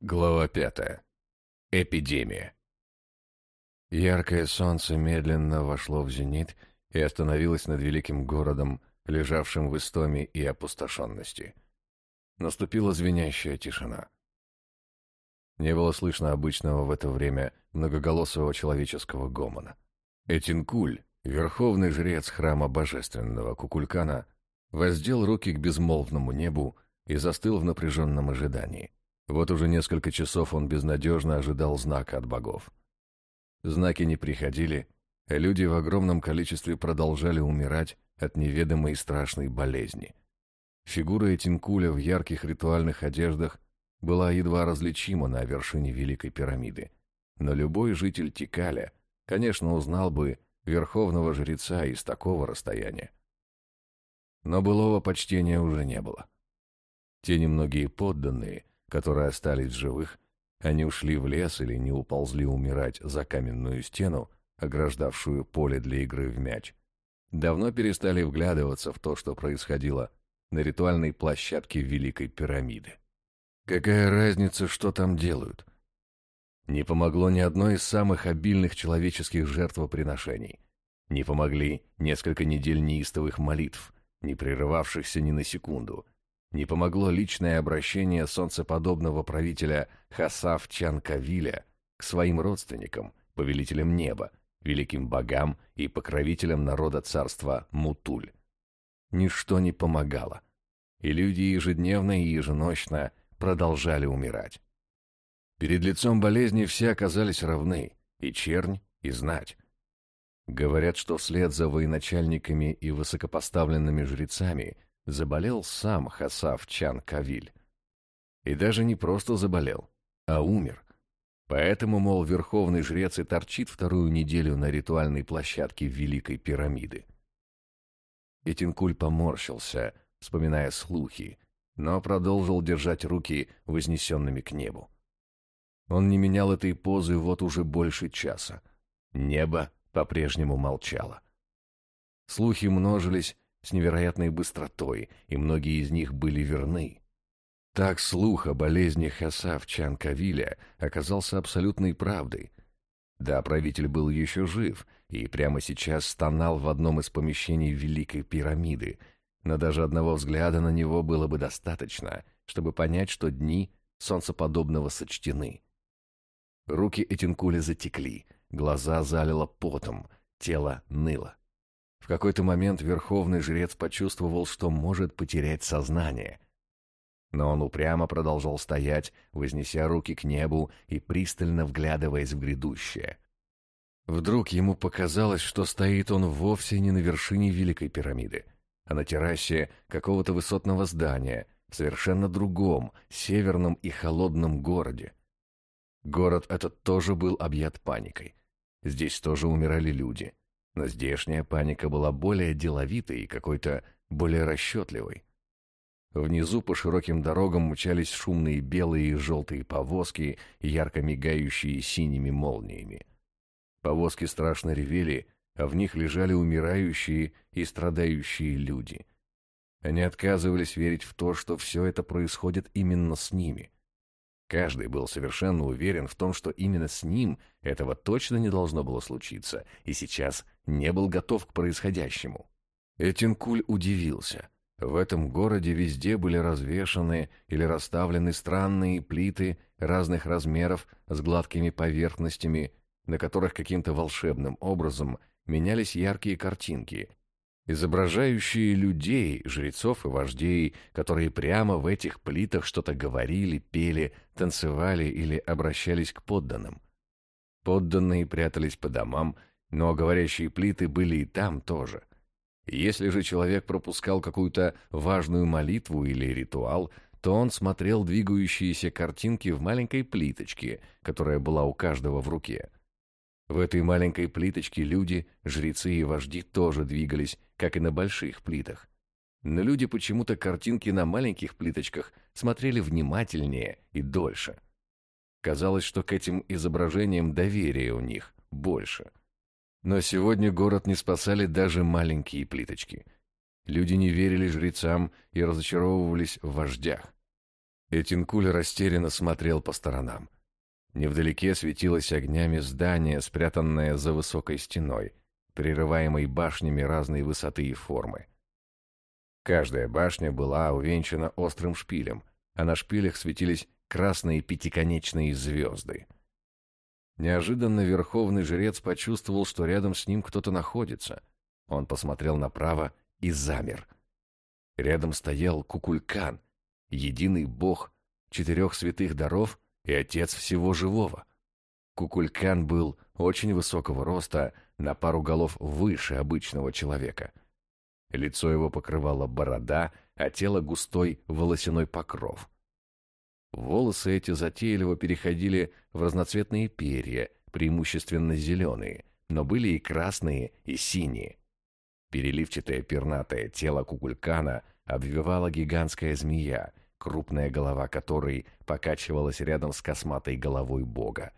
Глава пятая. Эпидемия. Яркое солнце медленно вошло в зенит и остановилось над великим городом, лежавшим в истоме и опустошенности. Наступила звенящая тишина. Не было слышно обычного в это время многоголосого человеческого гомона. Этинкуль, верховный жрец храма божественного Кукулькана, воздел руки к безмолвному небу и застыл в напряженном ожидании. Вот уже несколько часов он безнадежно ожидал знака от богов. Знаки не приходили, а люди в огромном количестве продолжали умирать от неведомой и страшной болезни. Фигура Этинкуля в ярких ритуальных одеждах была едва различима на вершине Великой пирамиды, но любой житель Тикаля, конечно, узнал бы верховного жреца из такого расстояния. Но былого почтения уже не было. Те немногие подданные, которые остались в живых, они ушли в лес или не уползли умирать за каменную стену, ограждавшую поле для игры в мяч. Давно перестали вглядываться в то, что происходило на ритуальной площадке Великой пирамиды. Какая разница, что там делают? Не помогло ни одно из самых обильных человеческих жертвоприношений. Не помогли несколько недель неистовых молитв, не прерывавшихся ни на секунду – не помогло личное обращение солнцеподобного правителя Хасав Чанкавиля к своим родственникам, повелителям неба, великим богам и покровителям народа царства Мутуль. Ничто не помогало, и люди ежедневно и еженочно продолжали умирать. Перед лицом болезни все оказались равны, и чернь, и знать. Говорят, что вслед за военачальниками и высокопоставленными жрецами – заболел сам Хасав Чан Кавиль. И даже не просто заболел, а умер. Поэтому, мол, верховный жрец и торчит вторую неделю на ритуальной площадке Великой пирамиды. Этинкуль поморщился, вспоминая слухи, но продолжил держать руки вознесенными к небу. Он не менял этой позы вот уже больше часа. Небо по-прежнему молчало. Слухи множились, с невероятной быстротой, и многие из них были верны. Так слух о болезни Хасав Чанкавиля оказался абсолютной правдой. Да, правитель был еще жив и прямо сейчас стонал в одном из помещений Великой пирамиды, но даже одного взгляда на него было бы достаточно, чтобы понять, что дни солнцеподобного сочтены. Руки Этинкуля затекли, глаза залило потом, тело ныло. В какой-то момент верховный жрец почувствовал, что может потерять сознание. Но он упрямо продолжал стоять, вознеся руки к небу и пристально вглядываясь в грядущее. Вдруг ему показалось, что стоит он вовсе не на вершине Великой пирамиды, а на террасе какого-то высотного здания, в совершенно другом, северном и холодном городе. Город этот тоже был объят паникой. Здесь тоже умирали люди — но здешняя паника была более деловитой и какой-то более расчетливой. Внизу по широким дорогам мчались шумные белые и желтые повозки, ярко мигающие синими молниями. Повозки страшно ревели, а в них лежали умирающие и страдающие люди. Они отказывались верить в то, что все это происходит именно с ними. Каждый был совершенно уверен в том, что именно с ним этого точно не должно было случиться, и сейчас не был готов к происходящему. Этинкуль удивился. В этом городе везде были развешаны или расставлены странные плиты разных размеров с гладкими поверхностями, на которых каким-то волшебным образом менялись яркие картинки, изображающие людей, жрецов и вождей, которые прямо в этих плитах что-то говорили, пели, танцевали или обращались к подданным. Подданные прятались по домам, но говорящие плиты были и там тоже. Если же человек пропускал какую-то важную молитву или ритуал, то он смотрел двигающиеся картинки в маленькой плиточке, которая была у каждого в руке – в этой маленькой плиточке люди, жрецы и вожди тоже двигались, как и на больших плитах. Но люди почему-то картинки на маленьких плиточках смотрели внимательнее и дольше. Казалось, что к этим изображениям доверия у них больше. Но сегодня город не спасали даже маленькие плиточки. Люди не верили жрецам и разочаровывались в вождях. Этинкуль растерянно смотрел по сторонам. Невдалеке светилось огнями здание, спрятанное за высокой стеной, прерываемой башнями разной высоты и формы. Каждая башня была увенчана острым шпилем, а на шпилях светились красные пятиконечные звезды. Неожиданно верховный жрец почувствовал, что рядом с ним кто-то находится. Он посмотрел направо и замер. Рядом стоял Кукулькан, единый бог четырех святых даров и отец всего живого. Кукулькан был очень высокого роста, на пару голов выше обычного человека. Лицо его покрывала борода, а тело густой волосяной покров. Волосы эти затейливо переходили в разноцветные перья, преимущественно зеленые, но были и красные, и синие. Переливчатое пернатое тело кукулькана обвивала гигантская змея, крупная голова которой покачивалась рядом с косматой головой бога.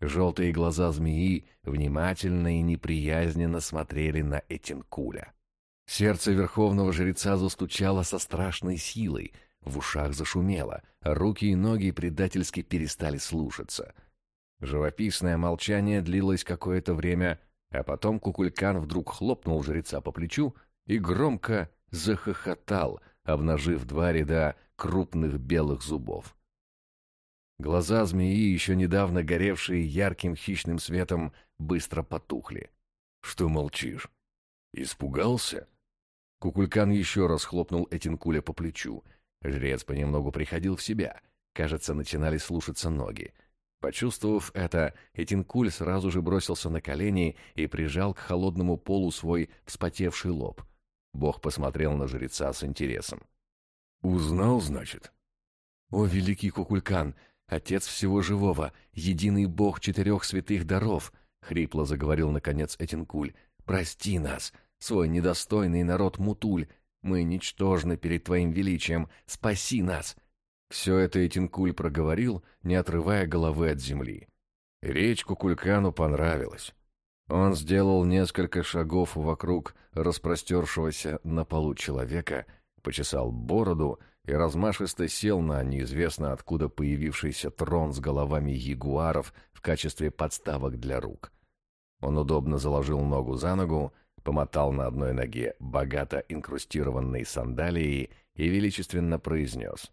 Желтые глаза змеи внимательно и неприязненно смотрели на Этинкуля. Сердце верховного жреца застучало со страшной силой, в ушах зашумело, руки и ноги предательски перестали слушаться. Живописное молчание длилось какое-то время, а потом Кукулькан вдруг хлопнул жреца по плечу и громко захохотал, обнажив два ряда крупных белых зубов. Глаза змеи, еще недавно горевшие ярким хищным светом, быстро потухли. «Что молчишь? Испугался?» Кукулькан еще раз хлопнул Этинкуля по плечу. Жрец понемногу приходил в себя. Кажется, начинали слушаться ноги. Почувствовав это, Этинкуль сразу же бросился на колени и прижал к холодному полу свой вспотевший лоб. Бог посмотрел на жреца с интересом. «Узнал, значит?» «О, великий Кукулькан, отец всего живого, единый бог четырех святых даров!» — хрипло заговорил наконец Этинкуль. «Прости нас, свой недостойный народ Мутуль, мы ничтожны перед твоим величием, спаси нас!» Все это Этинкуль проговорил, не отрывая головы от земли. Речь Кукулькану понравилась. Он сделал несколько шагов вокруг распростершегося на полу человека, почесал бороду и размашисто сел на неизвестно откуда появившийся трон с головами ягуаров в качестве подставок для рук. Он удобно заложил ногу за ногу, помотал на одной ноге богато инкрустированной сандалией и величественно произнес.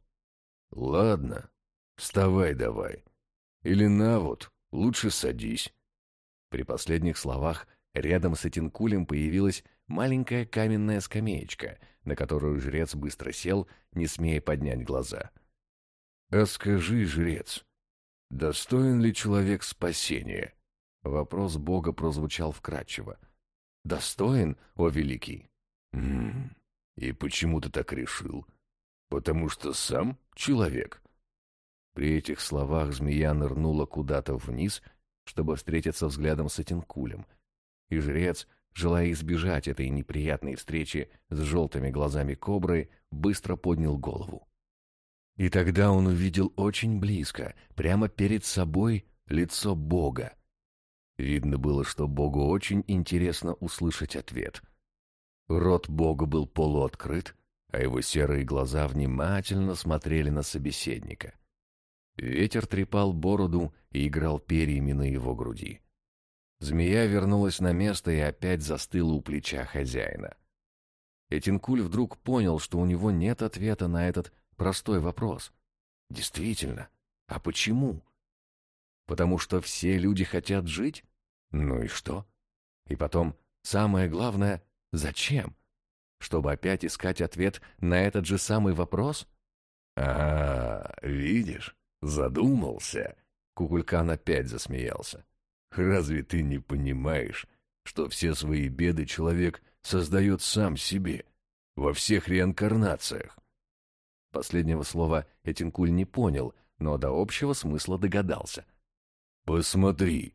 «Ладно, вставай давай. Или на вот, лучше садись». При последних словах рядом с этим кулем появилась маленькая каменная скамеечка, на которую жрец быстро сел, не смея поднять глаза. «А скажи, жрец, достоин ли человек спасения?» Вопрос Бога прозвучал вкратчиво. «Достоин, о великий?» «М -м, «И почему ты так решил? Потому что сам человек?» При этих словах змея нырнула куда-то вниз, чтобы встретиться взглядом с этим кулем, и жрец желая избежать этой неприятной встречи с желтыми глазами кобры, быстро поднял голову. И тогда он увидел очень близко, прямо перед собой, лицо Бога. Видно было, что Богу очень интересно услышать ответ. Рот Бога был полуоткрыт, а его серые глаза внимательно смотрели на собеседника. Ветер трепал бороду и играл перьями на его груди. Змея вернулась на место и опять застыла у плеча хозяина. Этинкуль вдруг понял, что у него нет ответа на этот простой вопрос. Действительно, а почему? Потому что все люди хотят жить? Ну и что? И потом, самое главное, зачем? Чтобы опять искать ответ на этот же самый вопрос? А, видишь, задумался. Кукулькан опять засмеялся. Разве ты не понимаешь, что все свои беды человек создает сам себе, во всех реинкарнациях? Последнего слова Этинкуль не понял, но до общего смысла догадался. «Посмотри!»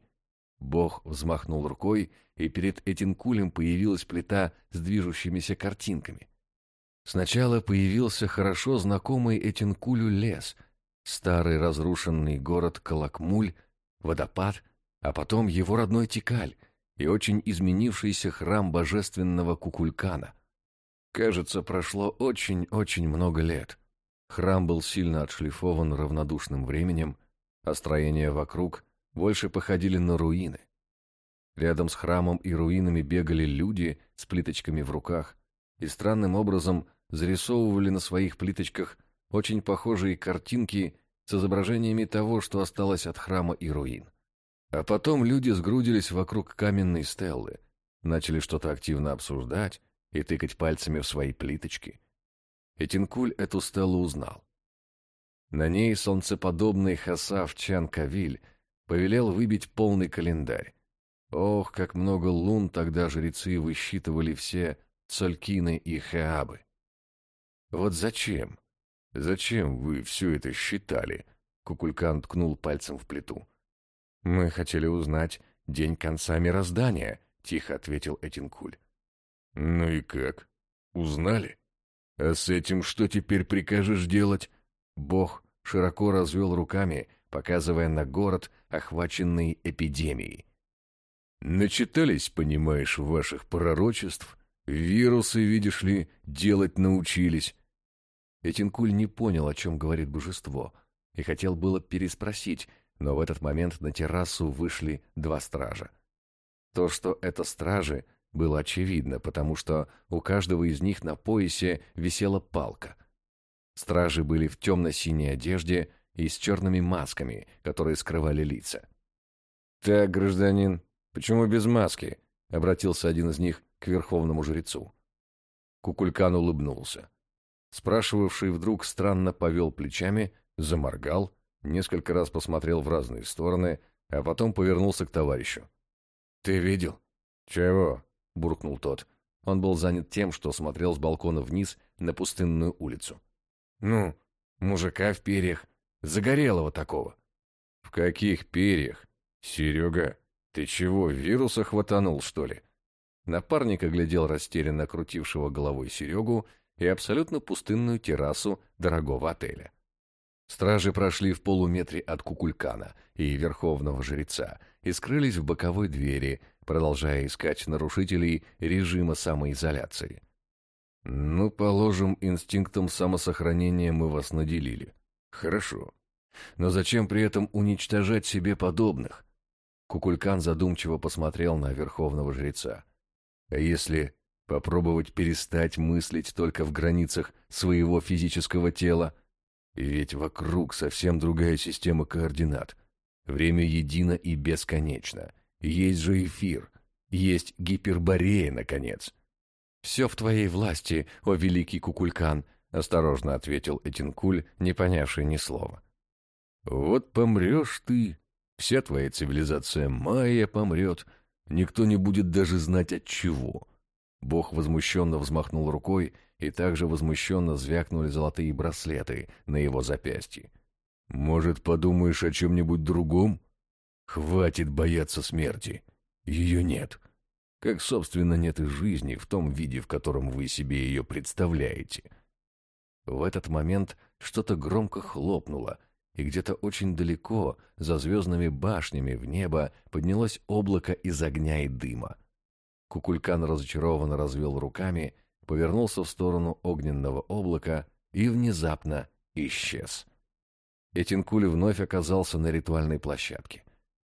Бог взмахнул рукой, и перед Этинкулем появилась плита с движущимися картинками. Сначала появился хорошо знакомый Этинкулю лес, старый разрушенный город Колокмуль, водопад — а потом его родной Тикаль и очень изменившийся храм божественного Кукулькана. Кажется, прошло очень-очень много лет. Храм был сильно отшлифован равнодушным временем, а строения вокруг больше походили на руины. Рядом с храмом и руинами бегали люди с плиточками в руках и странным образом зарисовывали на своих плиточках очень похожие картинки с изображениями того, что осталось от храма и руин. А потом люди сгрудились вокруг каменной стеллы, начали что-то активно обсуждать и тыкать пальцами в свои плиточки. Этинкуль эту стеллу узнал. На ней солнцеподобный Хасав Чан Кавиль повелел выбить полный календарь. Ох, как много лун тогда жрецы высчитывали все Цолькины и Хеабы. Вот зачем? Зачем вы все это считали? Кукулькан ткнул пальцем в плиту. Мы хотели узнать день конца мироздания, тихо ответил Этинкуль. Ну и как? Узнали? А с этим что теперь прикажешь делать? Бог широко развел руками, показывая на город, охваченный эпидемией. Начитались, понимаешь, ваших пророчеств, вирусы, видишь ли, делать научились. Этинкуль не понял, о чем говорит божество, и хотел было переспросить, но в этот момент на террасу вышли два стража. То, что это стражи, было очевидно, потому что у каждого из них на поясе висела палка. Стражи были в темно-синей одежде и с черными масками, которые скрывали лица. «Так, гражданин, почему без маски?» — обратился один из них к верховному жрецу. Кукулькан улыбнулся. Спрашивавший вдруг странно повел плечами, заморгал, несколько раз посмотрел в разные стороны, а потом повернулся к товарищу. «Ты видел?» «Чего?» — буркнул тот. Он был занят тем, что смотрел с балкона вниз на пустынную улицу. «Ну, мужика в перьях, загорелого такого». «В каких перьях? Серега, ты чего, вируса хватанул, что ли?» Напарник оглядел растерянно крутившего головой Серегу и абсолютно пустынную террасу дорогого отеля. Стражи прошли в полуметре от Кукулькана и Верховного Жреца и скрылись в боковой двери, продолжая искать нарушителей режима самоизоляции. «Ну, положим, инстинктом самосохранения мы вас наделили. Хорошо. Но зачем при этом уничтожать себе подобных?» Кукулькан задумчиво посмотрел на Верховного Жреца. «А если попробовать перестать мыслить только в границах своего физического тела?» Ведь вокруг совсем другая система координат. Время едино и бесконечно. Есть же эфир. Есть гиперборея, наконец. «Все в твоей власти, о великий Кукулькан», — осторожно ответил Этинкуль, не понявший ни слова. «Вот помрешь ты, вся твоя цивилизация майя помрет, никто не будет даже знать от чего». Бог возмущенно взмахнул рукой, и также возмущенно звякнули золотые браслеты на его запястье. «Может, подумаешь о чем-нибудь другом? Хватит бояться смерти. Ее нет. Как, собственно, нет и жизни в том виде, в котором вы себе ее представляете». В этот момент что-то громко хлопнуло, и где-то очень далеко, за звездными башнями в небо, поднялось облако из огня и дыма. Кукулькан разочарованно развел руками — повернулся в сторону огненного облака и внезапно исчез. Этинкуль вновь оказался на ритуальной площадке.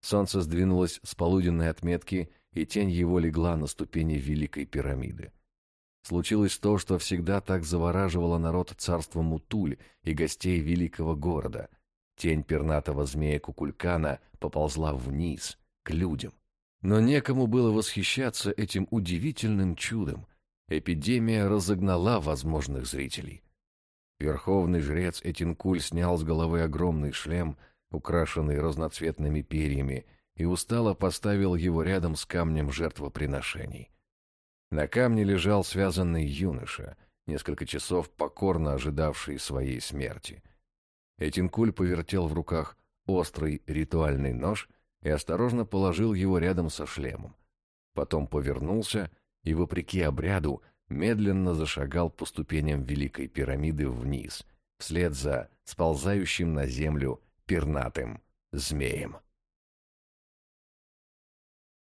Солнце сдвинулось с полуденной отметки, и тень его легла на ступени Великой пирамиды. Случилось то, что всегда так завораживало народ царства Мутуль и гостей великого города. Тень пернатого змея Кукулькана поползла вниз, к людям. Но некому было восхищаться этим удивительным чудом, Эпидемия разогнала возможных зрителей. Верховный жрец Этинкуль снял с головы огромный шлем, украшенный разноцветными перьями, и устало поставил его рядом с камнем жертвоприношений. На камне лежал связанный юноша, несколько часов покорно ожидавший своей смерти. Этинкуль повертел в руках острый ритуальный нож и осторожно положил его рядом со шлемом. Потом повернулся и, вопреки обряду, медленно зашагал по ступеням Великой пирамиды вниз, вслед за сползающим на землю пернатым змеем.